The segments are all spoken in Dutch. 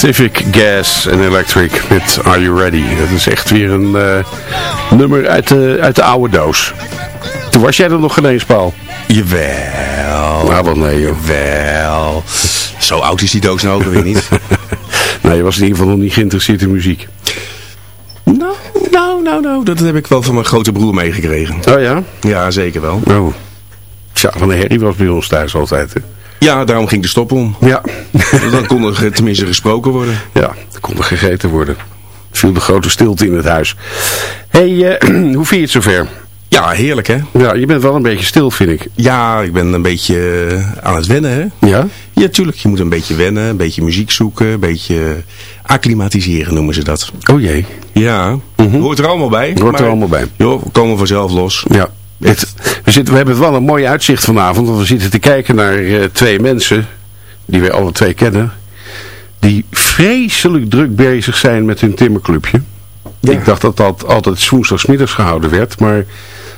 Pacific Gas and Electric met Are You Ready? Dat is echt weer een uh, nummer uit de, uit de oude doos. Toen was jij er nog geen eens, Paul? Jawel. Nou, wel nee, joh. Jawel. Zo oud is die doos nou ook weer niet. nee, je was in ieder geval nog niet geïnteresseerd in muziek. Nou, nou, nou, nou. Dat heb ik wel van mijn grote broer meegekregen. Oh ja? Ja, zeker wel. Oh. Tja, van de herrie was bij ons thuis altijd, hè? Ja, daarom ging de stop om. Ja. Dan kon er tenminste gesproken worden. Ja, dan kon er gegeten worden. viel de grote stilte in het huis. hey, uh, hoe vind je het zover? Ja, heerlijk hè? Ja, je bent wel een beetje stil vind ik. Ja, ik ben een beetje eh, aan het wennen hè? Ja? Ja, tuurlijk. Je moet een beetje wennen, een beetje muziek zoeken, een beetje acclimatiseren noemen ze dat. Oh jee. Ja, mm -hmm. hoort er allemaal bij. Hoort er allemaal bij. Joh, we komen vanzelf los. Ja. Het, we, zitten, we hebben wel een mooi uitzicht vanavond, want we zitten te kijken naar uh, twee mensen, die wij alle twee kennen, die vreselijk druk bezig zijn met hun timmerclubje. Ja. Ik dacht dat dat altijd woensdagsmiddags gehouden werd, maar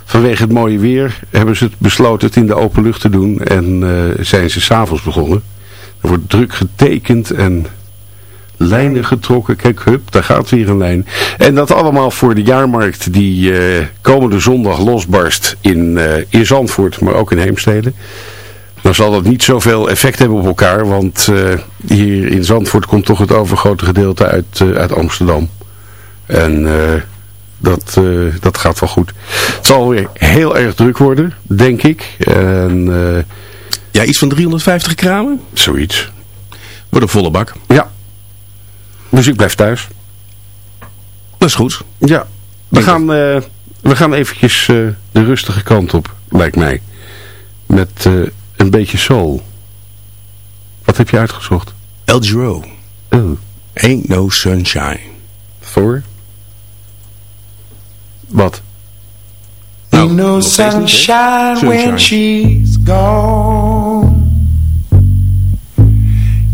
vanwege het mooie weer hebben ze het besloten het in de open lucht te doen en uh, zijn ze s'avonds begonnen. Er wordt druk getekend en lijnen getrokken. Kijk, hup, daar gaat weer een lijn. En dat allemaal voor de jaarmarkt die uh, komende zondag losbarst in, uh, in Zandvoort, maar ook in Heemstede. Dan zal dat niet zoveel effect hebben op elkaar, want uh, hier in Zandvoort komt toch het overgrote gedeelte uit, uit Amsterdam. En dat, dat gaat wel goed. Het zal weer heel erg druk worden, denk ik. En, ja, iets van 350 kramen? Zoiets. Wordt een volle bak. Ja, dus ik blijf thuis. Dat is goed. Ja. We gaan, uh, we gaan eventjes uh, de rustige kant op, lijkt mij. Met uh, een beetje soul. Wat heb je uitgezocht? El Giro. Oh. Ain't no sunshine. Voor? Wat? Nou, Ain't no sunshine, sunshine when she's gone.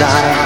child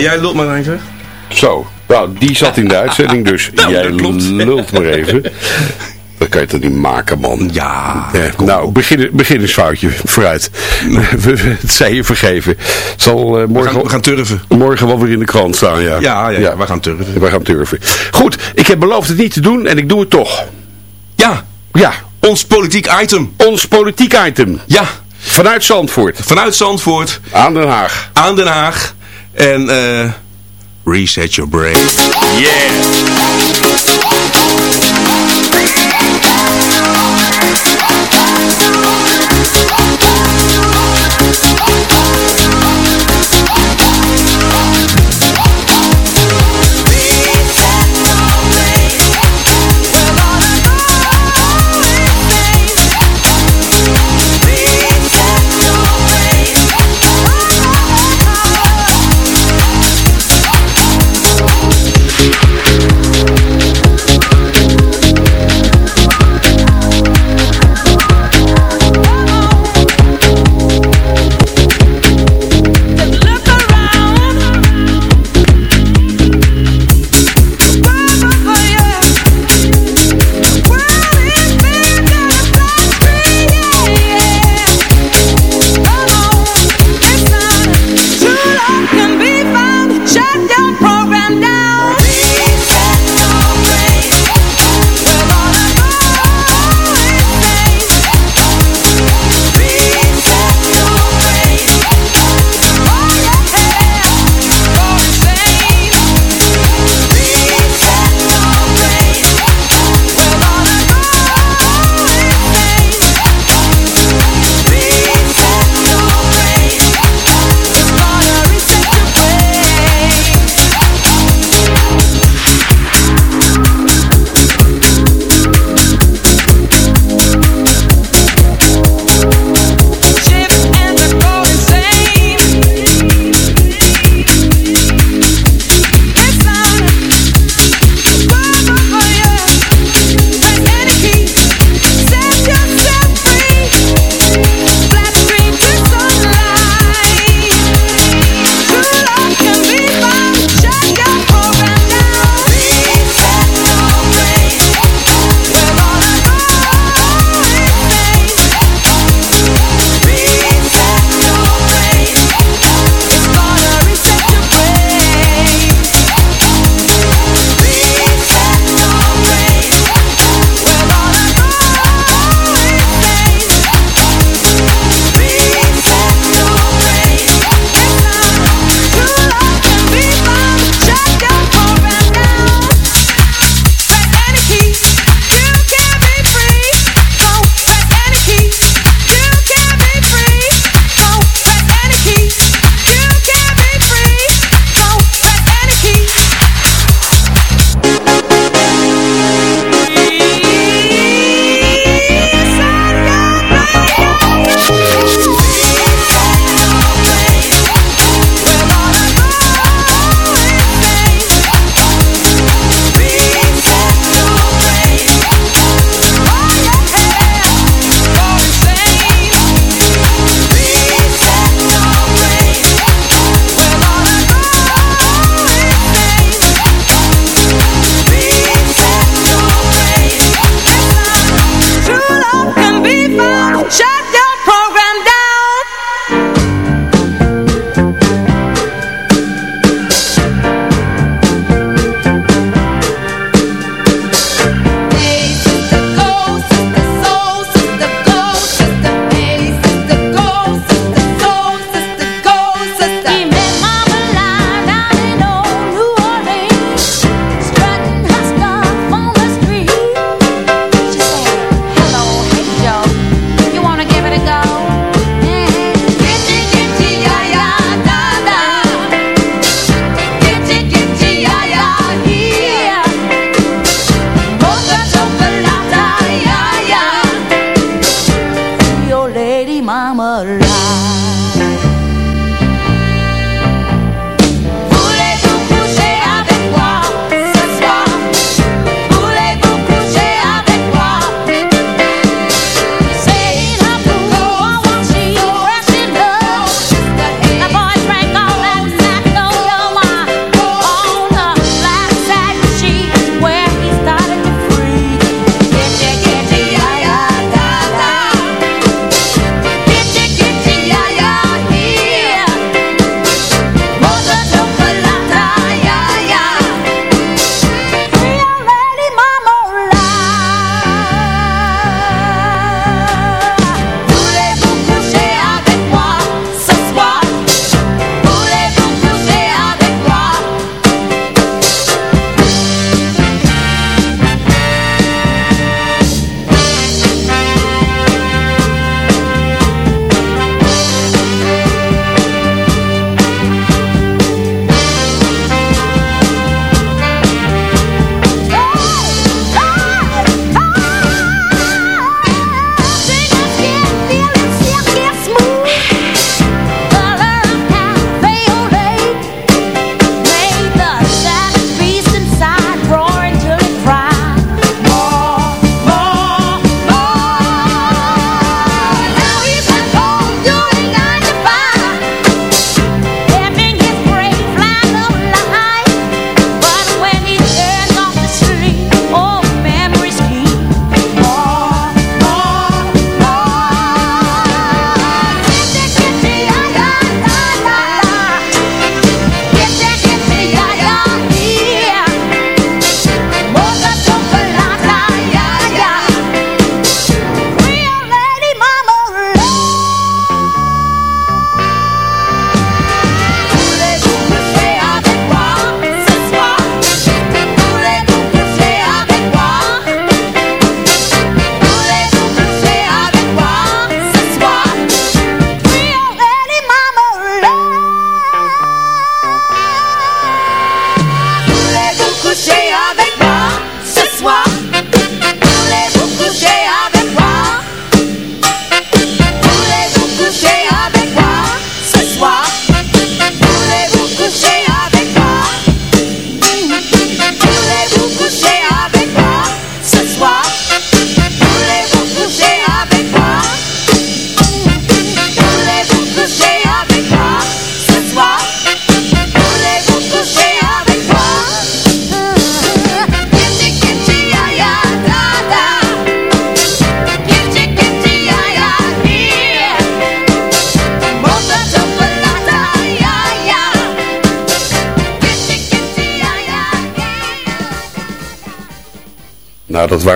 jij lult maar even. Zo, nou, die zat in de uitzending, dus Nou, jij dat lult maar even. Dat kan je toch niet maken, man. Ja, Eh, nou, begin, beginnersfoutje, vooruit. We- Het zij je vergeven. Het zal eh, we, morgen, gaan, we gaan turven. morgen wel weer in de krant staan, ja. Ja, ja, ja, we gaan turven. We gaan turven. Goed, ik heb beloofd het niet te doen en ik doe het toch. Ja, Ja, ons politiek item. ons politiek item. Ja, Vanuit Zandvoort. vanuit Zandvoort Aan Den Haag. aan Den Haag. En eh reset your brain. Yeah.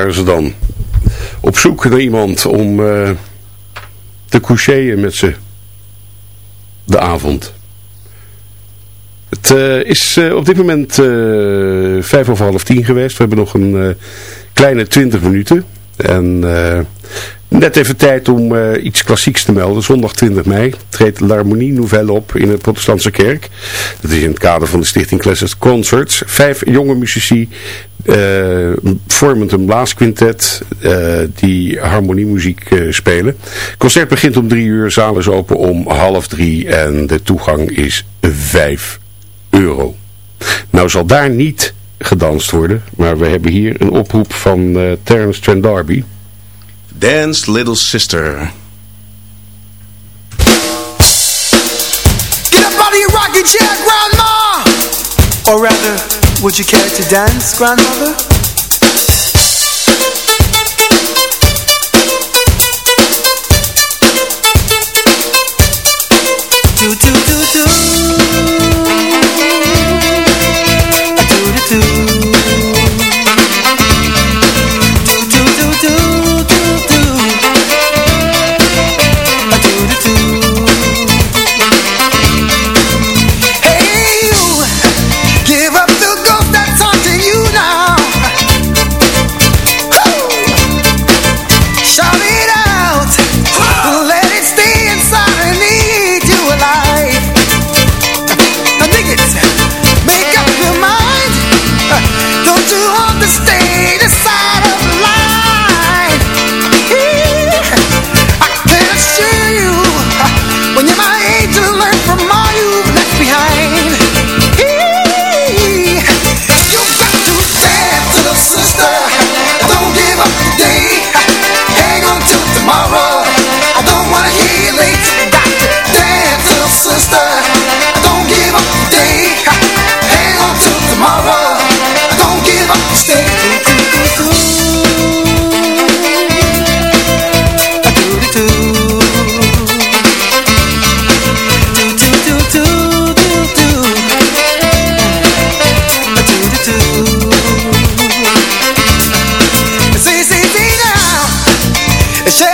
Waren ze dan. Op zoek naar iemand om uh, te coucheren met ze. De avond. Het uh, is uh, op dit moment vijf of half tien geweest. We hebben nog een kleine twintig minuten. En Net even tijd om iets klassieks te melden. Zondag 20 mei treedt l'Harmonie Nouvelle op in de protestantse kerk. Dat is in het kader van de Stichting Classic Concerts. Vijf jonge muzici vormend een blaasquintet uh, die harmoniemuziek spelen. Het concert begint om drie uur, zaal is open om half drie en de toegang is vijf euro. Nou zal daar niet gedanst worden, maar we hebben hier een oproep van Terence Trent D'Arby. Dance Little Sister. Get up out of your rocking chair, Grandma! Or rather, would you care to dance, Grandmother? It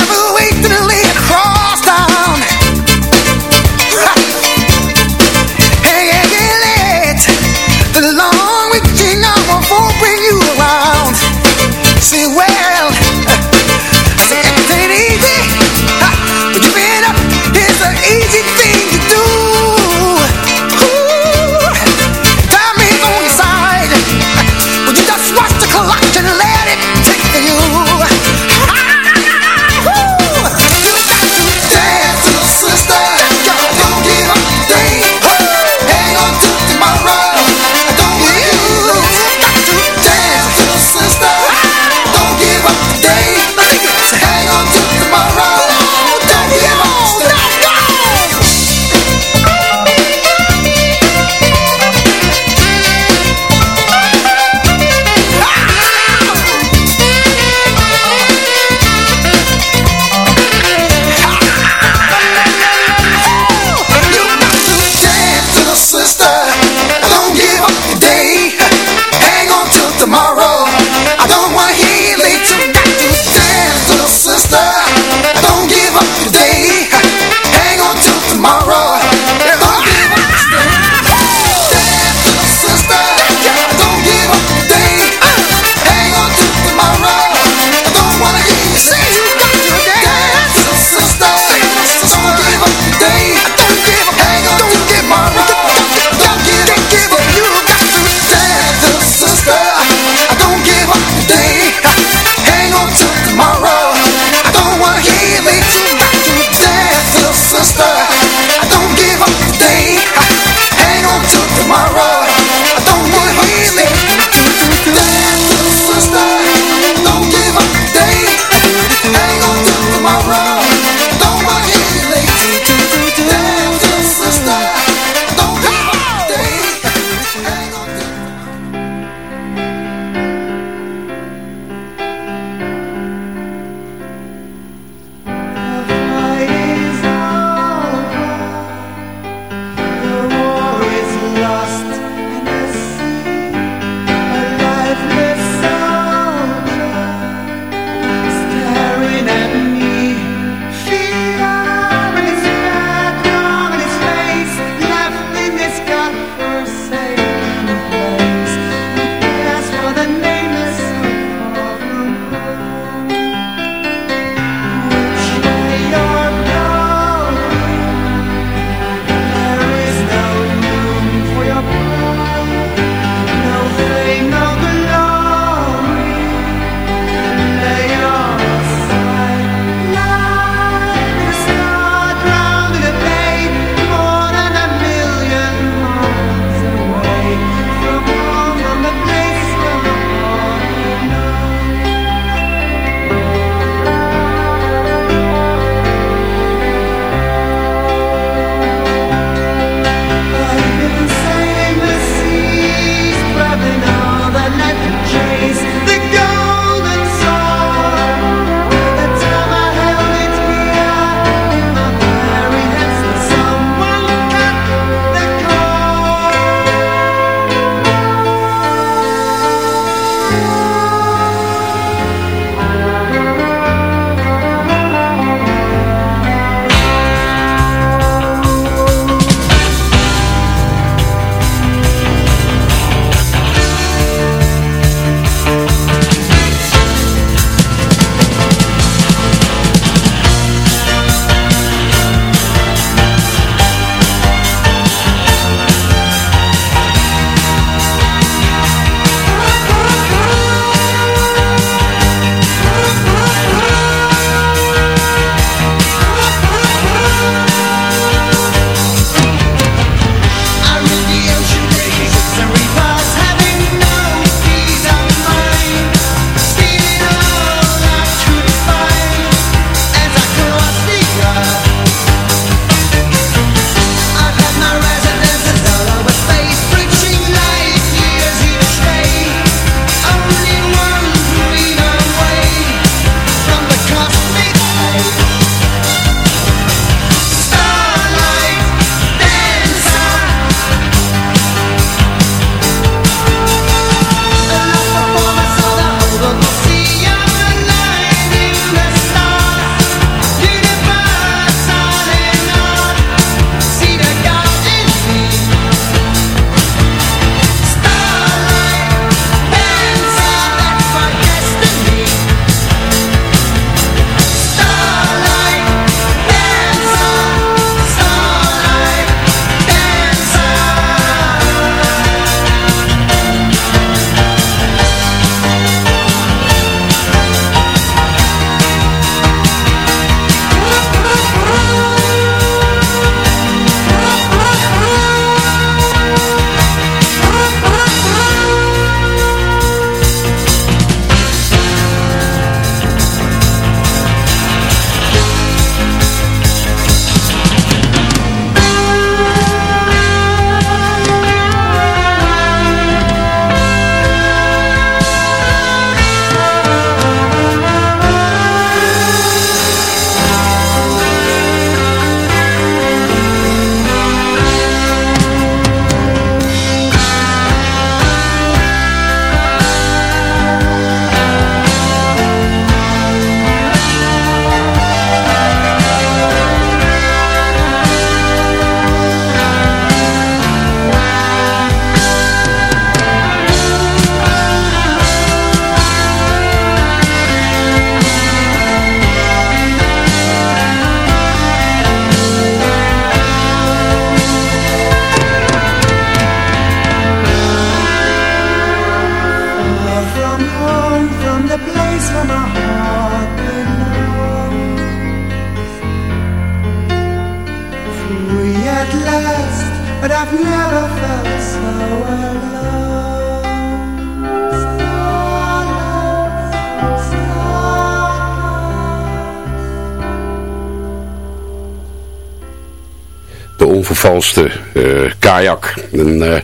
Een uh,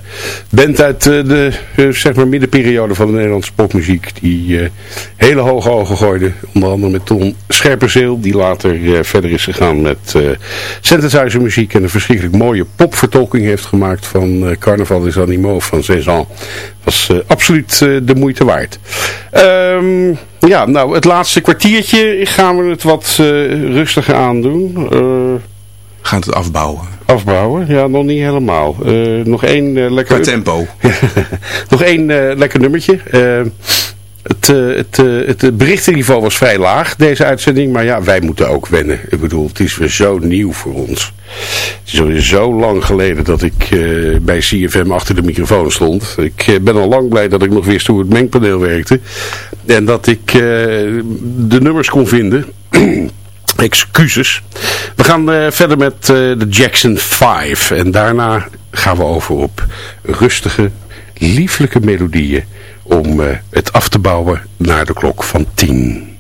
band uit uh, de zeg maar middenperiode van de Nederlandse popmuziek. Die hele hoge ogen gooide. Onder andere met Ton Scherpenzeel. Die later verder is gegaan met synthesizer. En een verschrikkelijk mooie popvertolking heeft gemaakt van Carnaval des Animaux van Cézanne. Was absoluut de moeite waard. Um, ja, nou het laatste kwartiertje gaan we het wat rustiger aandoen. Gaan het afbouwen? Afbouwen? Ja, nog niet helemaal. Uh, nog één uh, lekker... Qua tempo. nog één uh, lekker nummertje. het, het, het berichtenniveau was vrij laag, deze uitzending. Maar ja, wij moeten ook wennen. Ik bedoel, het is weer zo nieuw voor ons. Het is alweer zo lang geleden dat ik bij CFM achter de microfoon stond. Ik ben al lang blij dat ik nog wist hoe het mengpaneel werkte. En dat ik de nummers kon vinden... excuses. We gaan uh, verder met uh, de Jackson 5. En daarna gaan we over op rustige, lieflijke melodieën. Om uh, het af te bouwen naar de klok van 10.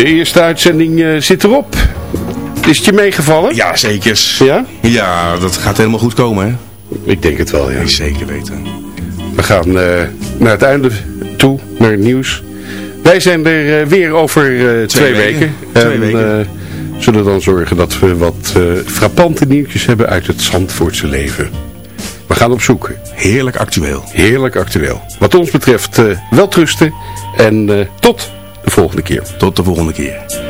De eerste uitzending eh, zit erop. Is het je meegevallen? Ja, zeker. Ja? Ja, dat gaat helemaal goed komen, hè? Ik denk het wel, ja. Zeker weten. We gaan eh, naar het einde toe, naar het nieuws. Wij zijn er eh, weer over twee, weken. weken. Twee en weken. zullen dan zorgen dat we wat frappante nieuwtjes hebben uit het Zandvoortse leven. We gaan op zoek. Heerlijk actueel. Heerlijk actueel. Wat ons betreft wel trusten en tot de volgende keer. Tot de volgende keer.